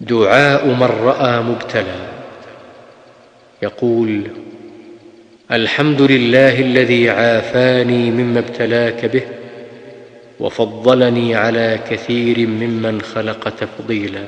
دعاء من رأى مبتلى. يقول الحمد لله الذي عافاني مما ابتلاك به وفضلني على كثير ممن خلق تفضيلا.